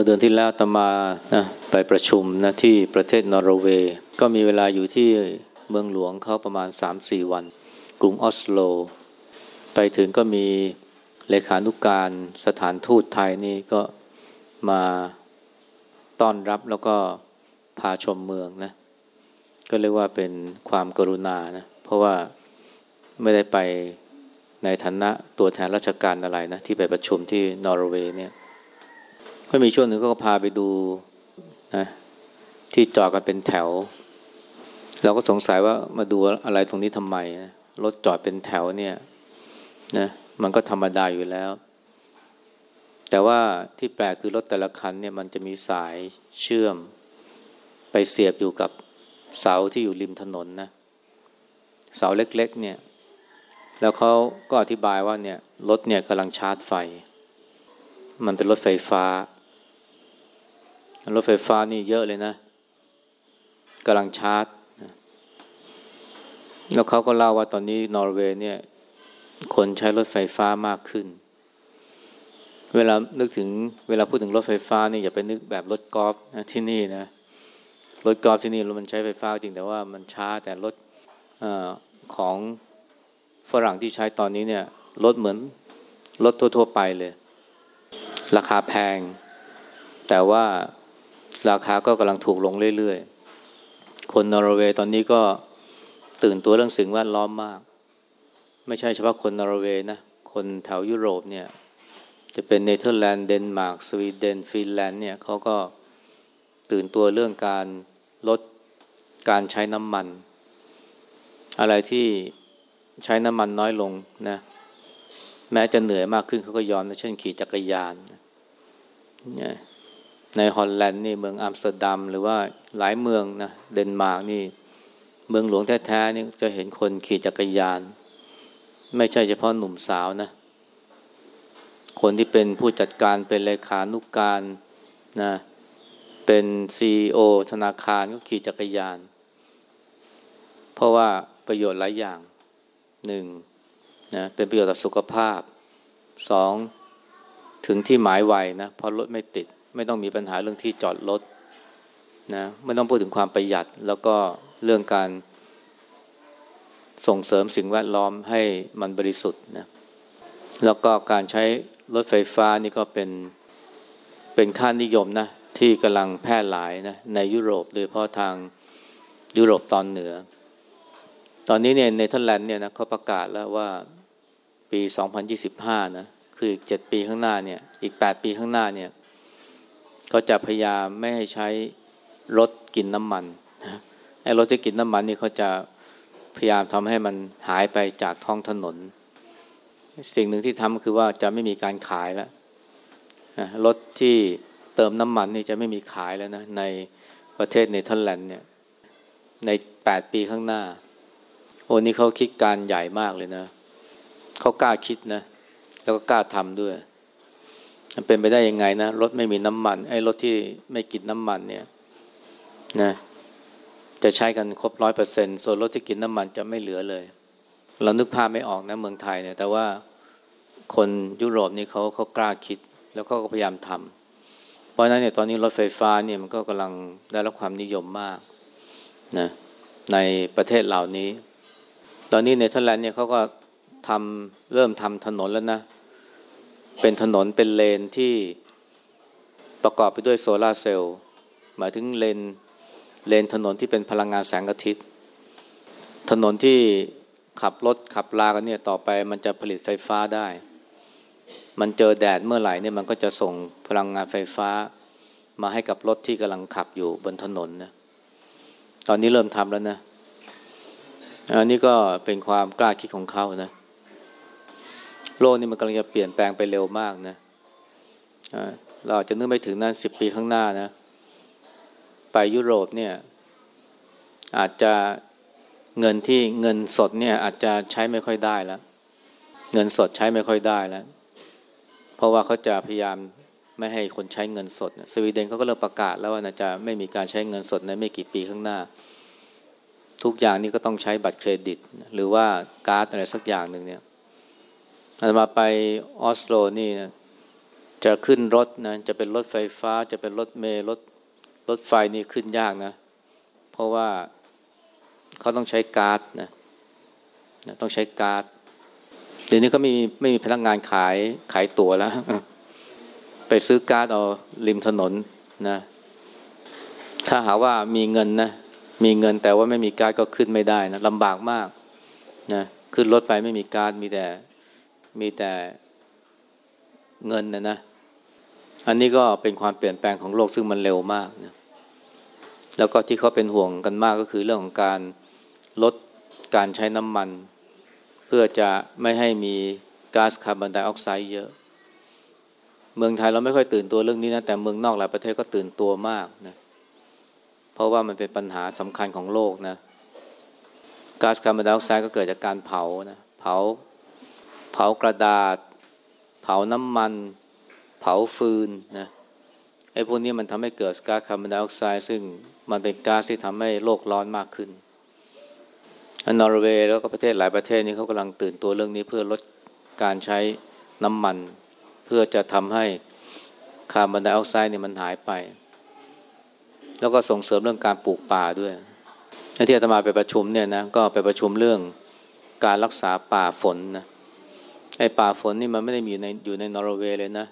เมื่อเดือนที่แล้วตมานะไปประชุมนะที่ประเทศนอร์เวย์ ก็มีเวลาอยู่ที่เมืองหลวงเขาประมาณ 3-4 วัน กรุงออสโล ไปถึงก็มีเลขานุกการสถานทูตไทยนี่ก็มาต้อนรับแล้วก็พาชมเมืองนะก็เรียกว่าเป็นความกรุณานะเพราะว่าไม่ได้ไปในฐานะตัวแทนราชการอะไรนะที่ไปประชุมที่นอร์เวย์เนี่ย ก็มีช่วงหนึ่งก็พาไปดูนะที่จอดกันเป็นแถว เราก็สงสัยว่ามาดูอะไรตรงนี้ทำไมนะรถจอดเป็นแถวเนี่ยนะมันก็ธรรมดาอยู่แล้ว แต่ว่าที่แปลกคือรถแต่ละคันเนี่ยมันจะมีสายเชื่อม ไปเสียบอยู่กับเสาที่อยู่ริมถนนนะเสาเล็ก ๆ เนี่ย แล้วเขาก็อธิบายว่าเนี่ยรถเนี่ยกำลังชาร์จไฟ มันเป็นรถไฟฟ้า รถไฟฟ้านี่เยอะเลยนะกำลังชาร์จ แล้วเขาก็เล่าว่าตอนนี้นอร์เวย์เนี่ย คนใช้รถไฟฟ้ามากขึ้น เวลานึกถึงเวลาพูดถึงรถไฟฟ้านี่อย่าไปนึกแบบรถกอล์ฟนะที่นี่นะรถกอล์ฟที่นี่รถมันใช้ไฟฟ้าจริงแต่ว่ามันช้าแต่รถของฝรั่งที่ใช้ตอนนี้เนี่ยรถเหมือนรถทั่ว ๆ ไปเลย ราคาแพง แต่ว่า ราคาก็กำลังถูกลงเรื่อยๆ คนนอร์เวย์ตอนนี้ก็ตื่นตัวเรื่องสิ่งแวดล้อมมาก ไม่ใช่เฉพาะคนนอร์เวย์นะ คนแถวยุโรปเนี่ย จะเป็นเนเธอร์แลนด์เดนมาร์กสวีเดนฟินแลนด์เนี่ยเขาก็ตื่นตัวเรื่องการลดการใช้น้ำมัน อะไรที่ใช้น้ำมันน้อยลงนะแม้จะเหนื่อยมากขึ้นเขาก็ยอมนะเช่นขี่จักรยานเนี่ย ในฮอลแลนด์นี่เมืองอัมสเตอร์ดัมหรือว่าหลายเมืองนะเดนมาร์กนี่เมืองหลวงแท้ๆนี่จะเห็นคนขี่จักรยาน ไม่ใช่เฉพาะหนุ่มสาวนะ คนที่เป็นผู้จัดการเป็นเลขานุกการนะเป็นซีอธนาคารก็ขี่จักรยาน เพราะว่าประโยชน์หลายอย่างหนึ่งนะเป็นประโยชน์ต่อสุขภาพสองถึงที่หมายไวนะเพราะรถไม่ติด ไม่ต้องมีปัญหาเรื่องที่จอดรถนะไม่ต้องพูดถึงความประหยัด แล้วก็เรื่องการส่งเสริมสิ่งแวดล้อมให้มันบริสุทธิ์นะแล้วก็การใช้รถไฟฟ้านี่ก็เป็นเป็นค่านิยมนะที่กำลังแพร่หลายนะในยุโรปโดยเฉพาะทางยุโรปตอนเหนือ ตอนนี้เนี่ยในเธอร์แลนด์เนี่ยนะเขาประกาศแล้วว่าปี 2025 นะคืออีก7ปีข้างหน้าเนี่ยอีก 8 ปีข้างหน้าเนี่ย ก็จะพยายามไม่ให้ใช้รถกินน้ำมันไอ้รถที่กินน้ำมันนี่เขาจะพยายามทำให้มันหายไปจากท้องถนน สิ่งหนึ่งที่ทำคือว่าจะไม่มีการขายแล้วรถที่เติมน้ำมันนี่จะไม่มีขายแล้วนะในประเทศเนเธอร์แลนด์เนี่ยในแปดปีข้างหน้า โอ้นี่เขาคิดการใหญ่มากเลยนะเขากล้าคิดนะ แล้วก็กล้าทำด้วย มันเป็นไปได้ยังไงนะรถไม่มีน้ำมัน ไอ้รถที่ไม่กินน้ำมันเนี่ยนะจะใช้กันครบร้อยเปอร์เซ็นส่วนรถที่กินน้ำมันจะไม่เหลือเลย เรานึกภาพไม่ออกนะเมืองไทยเนี่ย แต่ว่าคนยุโรปนี่เขาเขากล้าคิด แล้วก็พยายามทำเพราะนั้นเนี่ยตอนนี้รถไฟฟ้าเนี่ยมันก็กำลังได้รับความนิยมมากนะในประเทศเหล่านี้ ตอนนี้ในเทอร์แลนด์เนี่ยเขาก็ทำเริ่มทำถนนแล้วนะ เป็นถนนเป็นเลนที่ประกอบไปด้วยโซลาเซลล์หมายถึงเลนเลนถนนที่เป็นพลังงานแสงอาทิตย์ ถนนที่ขับรถขับลากันเนี่ยต่อไปมันจะผลิตไฟฟ้าได้ มันเจอแดดเมื่อไหร่เนี่ยมันก็จะส่งพลังงานไฟฟ้า มาให้กับรถที่กำลังขับอยู่บนถนนนะตอนนี้เริ่มทำแล้วนะอันนี้ก็เป็นความกล้าคิดของเขานะ โลกนี้มันกำลังจะเปลี่ยนแปลงไปเร็วมากนะเราอาจะนึกไม่ถึงนั้นสิบปีข้างหน้านะ ไปยุโรปเนี่ย อาจจะเงินที่เงินสดเนี่ย อาจจะใช้ไม่ค่อยได้แล้ว เงินสดใช้ไม่ค่อยได้แล้ว เพราะว่าเขาจะพยายามไม่ให้คนใช้เงินสด สวีเดนเขาก็เริ่มประกาศแล้วว่าจะไม่มีการใช้เงินสดในไม่กี่ปีข้างหน้า ทุกอย่างนี้ก็ต้องใช้บัตรเครดิต หรือว่าการ์ดอะไรสักอย่างหนึ่งเนี่ย อาตมาไปออสโลนี่นะจะขึ้นรถนะจะเป็นรถไฟฟ้า จะเป็นรถเมล์รถรถไฟนี่ขึ้นยากนะ เพราะว่าเขาต้องใช้การ์ดนะนะต้องใช้การ์ดเดี๋ยวนี้ก็ไม่มีไม่มีพนักงานขายขายตั๋วแล้ว ไปซื้อการ์ดเอาริมถนนนะ ถ้าหาว่ามีเงินนะมีเงินแต่ว่าไม่มีการ์ดก็ขึ้นไม่ได้นะลำบากมากนะขึ้นรถไปไม่มีการ์ดมีแต่ มีแต่เงินนะนะ อันนี้ก็เป็นความเปลี่ยนแปลงของโลกซึ่งมันเร็วมากนะแล้วก็ที่เขาเป็นห่วงกันมากก็คือเรื่องของการลดการใช้น้ำมัน เพื่อจะไม่ให้มีก๊าซคาร์บอนไดออกไซด์เยอะ เมืองไทยเราไม่ค่อยตื่นตัวเรื่องนี้นะ แต่เมืองนอกหลายประเทศก็ตื่นตัวมากนะเพราะว่ามันเป็นปัญหาสำคัญของโลกนะก๊าซคาร์บอนไดออกไซด์ก็เกิดจากการเผานะเผา เผากระดาษ เผาน้ำมัน เผาฟืนนะไอ้พวกนี้มันทำให้เกิดก๊าซคาร์บอนไดออกไซด์ซึ่งมันเป็นก๊าซที่ทำให้โลกร้อนมากขึ้นนอร์เวย์แล้วก็ประเทศหลายประเทศนี้เขากำลังตื่นตัวเรื่องนี้เพื่อลดการใช้น้ำมัน เพื่อจะทำให้คาร์บอนไดออกไซด์เนี่ยมันหายไป แล้วก็ส่งเสริมเรื่องการปลูกป่าด้วยที่อาตมาไปประชุมเนี่ยนะก็ไปประชุมเรื่องการรักษาป่าฝนนะ ไอ้ป่าฝนนี่มันไม่ได้มีอยู่ในอยู่ในนอร์เวย์เลยนะ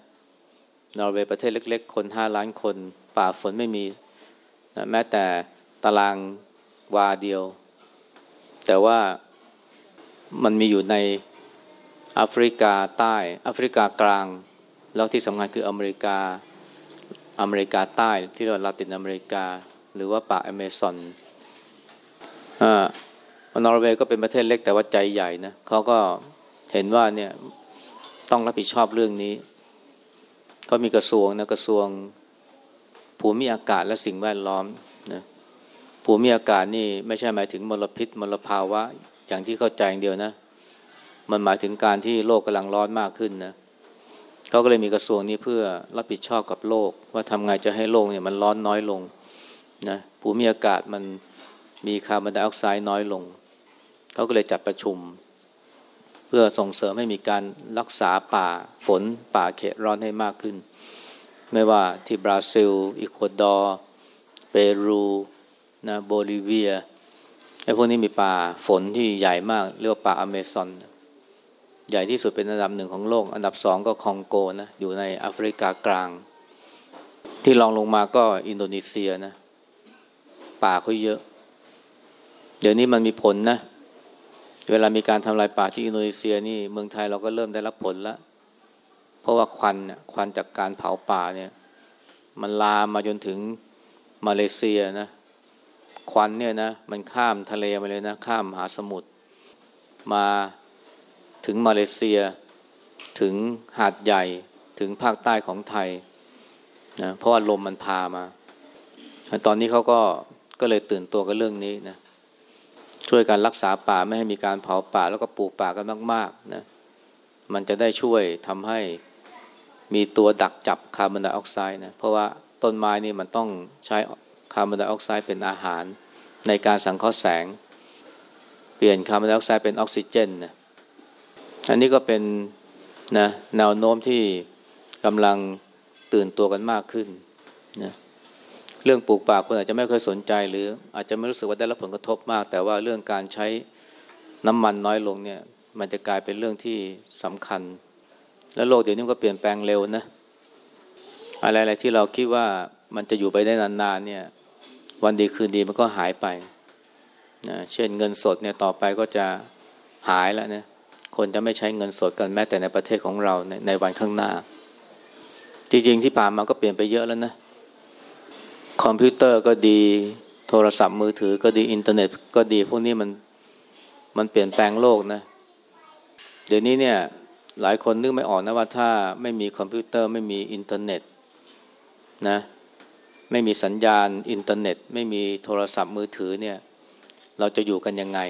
นอร์เวย์ประเทศเล็ก ๆ คนห้าล้านคน ป่าฝนไม่มีนะแม้แต่ตารางวาเดียว แต่ว่ามันมีอยู่ในแอฟริกาใต้แอฟริกากลาง แล้วที่สำคัญคืออเมริกาอเมริกาใต้ที่เรียกว่าลาตินอเมริกา หรือว่าป่าอเมซอนอ่านอร์เวย์ก็เป็นประเทศเล็กแต่ว่าใจใหญ่นะเขาก็ เห็นว่าเนี่ยต้องรับผิดชอบเรื่องนี้ ก็มีกระทรวงนะกระทรวงภูมิอากาศและสิ่งแวดล้อมนะภูมิอากาศนี่ไม่ใช่หมายถึงมลพิษมลภาวะ อย่างที่เข้าใจอย่างเดียวนะ มันหมายถึงการที่โลกกำลังร้อนมากขึ้นนะเขาก็เลยมีกระทรวงนี้เพื่อรับผิดชอบกับโลก ว่าทำไงจะให้โลกเนี่ยมันร้อนน้อยลงนะภูมิอากาศมันมีคาร์บอนไดออกไซด์น้อยลง เขาก็เลยจัดประชุม เพื่อส่งเสริมให้มีการรักษาป่าฝนป่าเขตร้อนให้มากขึ้น ไม่ว่าที่บราซิลอิควาดอร์ เปรูนะโบลิเวียไอ้พวกนี้มีป่าฝนที่ใหญ่มาก เรียกว่าป่าอเมซอน ใหญ่ที่สุดเป็นอันดับหนึ่งของโลก อันดับสองก็คองโกนะอยู่ในแอฟริกากลาง ที่รองลงมาก็อินโดนีเซียนะ ป่าเขาเยอะ เดี๋ยวนี้มันมีผลนะ เวลามีการทำลายป่าที่อินโดนีเซียนี่เมืองไทยเราก็เริ่มได้รับผลแล้ว เพราะว่าควันเนี่ยควันจากการเผาป่าเนี่ยมันลามมาจนถึงมาเลเซียนะควันเนี่ยนะมันข้ามทะเลมาเลยนะ ข้ามมหาสมุทรมาถึงมาเลเซีย ถึงหาดใหญ่ถึงภาคใต้ของไทยนะเพราะว่าลมมันพามา ตอนนี้เขาก็ก็เลยตื่นตัวกับเรื่องนี้นะ ช่วยการรักษาป่าไม่ให้มีการเผาป่าแล้วก็ปลูกป่ากันมากๆนะมันจะได้ช่วยทำให้มีตัวดักจับคาร์บอนไดออกไซด์นะเพราะว่าต้นไม้นี่มันต้องใช้คาร์บอนไดออกไซด์เป็นอาหาร ในการสังเคราะห์แสง เปลี่ยนคาร์บอนไดออกไซด์เป็นออกซิเจนนะอันนี้ก็เป็นนะแนวโน้มที่กำลังตื่นตัวกันมากขึ้นนะ เรื่องปลูกป่าคนอาจจะไม่เคยสนใจ หรืออาจจะไม่รู้สึกว่าได้รับผลกระทบมาก แต่ว่าเรื่องการใช้น้ำมันน้อยลงเนี่ยมันจะกลายเป็นเรื่องที่สำคัญ และโลกเดี๋ยวนี้ก็เปลี่ยนแปลงเร็วนะอะไรๆที่เราคิดว่ามันจะอยู่ไปได้นานๆเนี่ยวันดีคืนดีมันก็หายไปนะเช่นเงินสดเนี่ยต่อไปก็จะหายแล้วนะคนจะไม่ใช้เงินสดกันแม้แต่ในประเทศของเราในในวันข้างหน้า จริงๆที่ผ่านมาก็เปลี่ยนไปเยอะแล้วนะ คอมพิวเตอร์ก็ดี โทรศัพท์มือถือก็ดีอินเทอร์เน็ตก็ดีพวกนี้มันมันเปลี่ยนแปลงโลกนะ เดี๋ยวนี้เนี่ยหลายคนนึกไม่ออกนะว่าถ้าไม่มีคอมพิวเตอร์ไม่มีอินเทอร์เน็ตนะไม่มีสัญญาณอินเทอร์เน็ต ไม่มีโทรศัพท์มือถือเนี่ย เราจะอยู่กันยังไง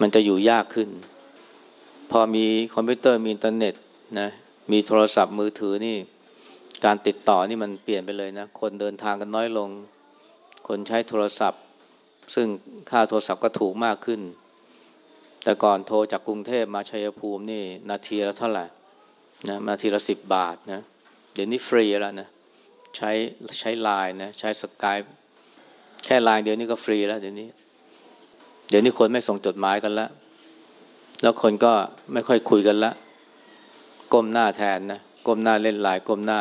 มันจะอยู่ยากขึ้น พอมีคอมพิวเตอร์มีอินเทอร์เน็ตนะมีโทรศัพท์มือถือนี่ การติดต่อนี่มันเปลี่ยนไปเลยนะ คนเดินทางกันน้อยลง คนใช้โทรศัพท์ ซึ่งค่าโทรศัพท์ก็ถูกมากขึ้น แต่ก่อนโทรจากกรุงเทพมาชัยภูมินี่นาทีละเท่าไหร่นะนาทีละสิบบาทนะ เดี๋ยวนี้ฟรีแล้วนะ ใช้ใช้ไลน์นะใช้สกายแค่ไลน์เดี๋ยวนี้ก็ฟรีแล้วเดี๋ยวนี้ เดี๋ยวนี้คนไม่ส่งจดหมายกันแล้ว แล้วคนก็ไม่ค่อยคุยกันละก้มหน้าแทนนะก้มหน้าเล่นไลน์ก้มหน้า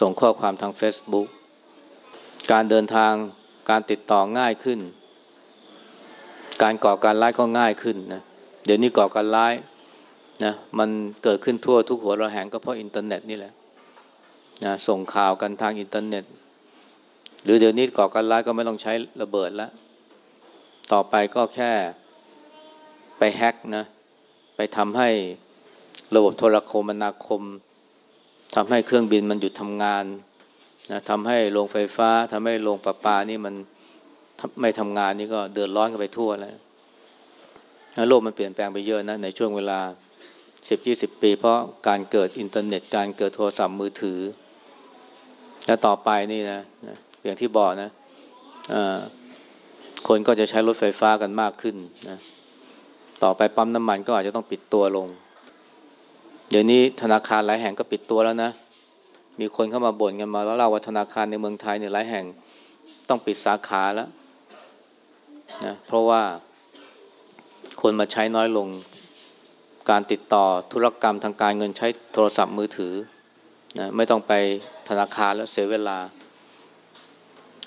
ส่งข้อความทาง Facebook การเดินทางการติดต่อง่ายขึ้น การก่อการร้ายก็ง่ายขึ้นนะเดี๋ยวนี้ก่อการร้ายนะมันเกิดขึ้นทั่วทุกหัวระแหงก็เพราะอินเทอร์เน็ตนี่แหละนะส่งข่าวกันทางอินเทอร์เน็ต หรือเดี๋ยวนี้ก่อการร้ายก็ไม่ต้องใช้ระเบิดแล้ว ต่อไปก็แค่ไปแฮกนะ ไปทำให้ระบบโทรคมนาคม ทำให้เครื่องบินมันหยุดทำงานนะทำให้โรงไฟฟ้าทำให้โรงประปานี่มันไม่ทำงานนี่ก็เดือดร้อนกันไปทั่วแล้วโลกมันเปลี่ยนแปลงไปเยอะนะในช่วงเวลาสิบยี่สิบปี เพราะการเกิดอินเทอร์เน็ต การเกิดโทรศัพท์มือถือ แล้วต่อไปนี่นะอย่างที่บอกนะคนก็จะใช้รถไฟฟ้ากันมากขึ้นนะต่อไปปั๊มน้ำมันก็อาจจะต้องปิดตัวลง เดี๋ยวนี้ธนาคารหลายแห่งก็ปิดตัวแล้วนะ มีคนเข้ามาบ่นกันมาแล้วเราว่าธนาคารในเมืองไทยเนี่ยหลายแห่งต้องปิดสาขาแล้วนะเพราะว่าคนมาใช้น้อยลงการติดต่อธุรกรรมทางการเงินใช้โทรศัพท์มือถือนะไม่ต้องไปธนาคารแล้วเสียเวลา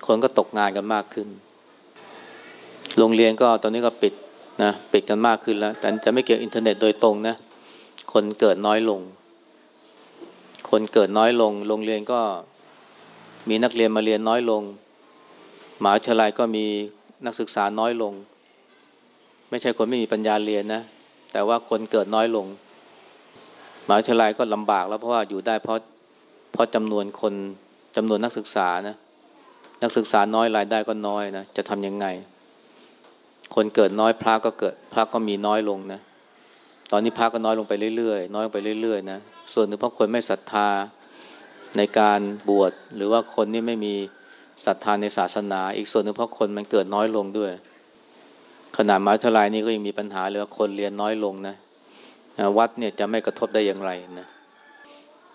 คนก็ตกงานกันมากขึ้น โรงเรียนก็ตอนนี้ก็ปิดนะปิดกันมากขึ้นแล้ว แต่จะไม่เกี่ยวอินเทอร์เน็ตโดยตรงนะ คนเกิดน้อยลง คนเกิดน้อยลง โรงเรียนก็มีนักเรียนมาเรียนน้อยลงหมหาวิทยาลัยก็มีนักศึกษาน้อยลง ไม่ใช่คนไม่มีปัญญาเรียนนะ แต่ว่าคนเกิดน้อยลงหมหาวิทยาลัยก็ลำบากแล้วเพราะว่าอยู่ได้เพราะเพราะจำนวนคนจำนวนนักศึกษานะนักศึกษาน้อยรายได้ก็น้อยนะจะทำยังไง คนเกิดน้อยพระก็เกิดพระก็มีน้อยลงนะ ตอนนี้พระก็น้อยลงไปเรื่อยๆ น้อยลงไปเรื่อยๆนะ ส่วนหนึ่งเพราะคนไม่ศรัทธาในการบวชหรือว่าคนนี่ไม่มีศรัทธาในศาสนา อีกส่วนหนึ่งเพราะคนมันเกิดน้อยลงด้วย ขนาดมหาวิทยาลัยนี่ก็ยังมีปัญหาเลยว่าคนเรียนน้อยลงนะวัดเนี่ยจะไม่กระทบได้อย่างไรนะ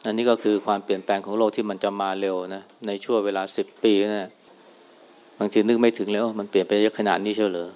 อันนี้ก็คือความเปลี่ยนแปลงของโลกที่มันจะมาเร็วนะในช่วงเวลาสิบปีนะบางทีนึกไม่ถึงแล้วมันเปลี่ยนไปเยอะขนาดนี้เชียวเหรอ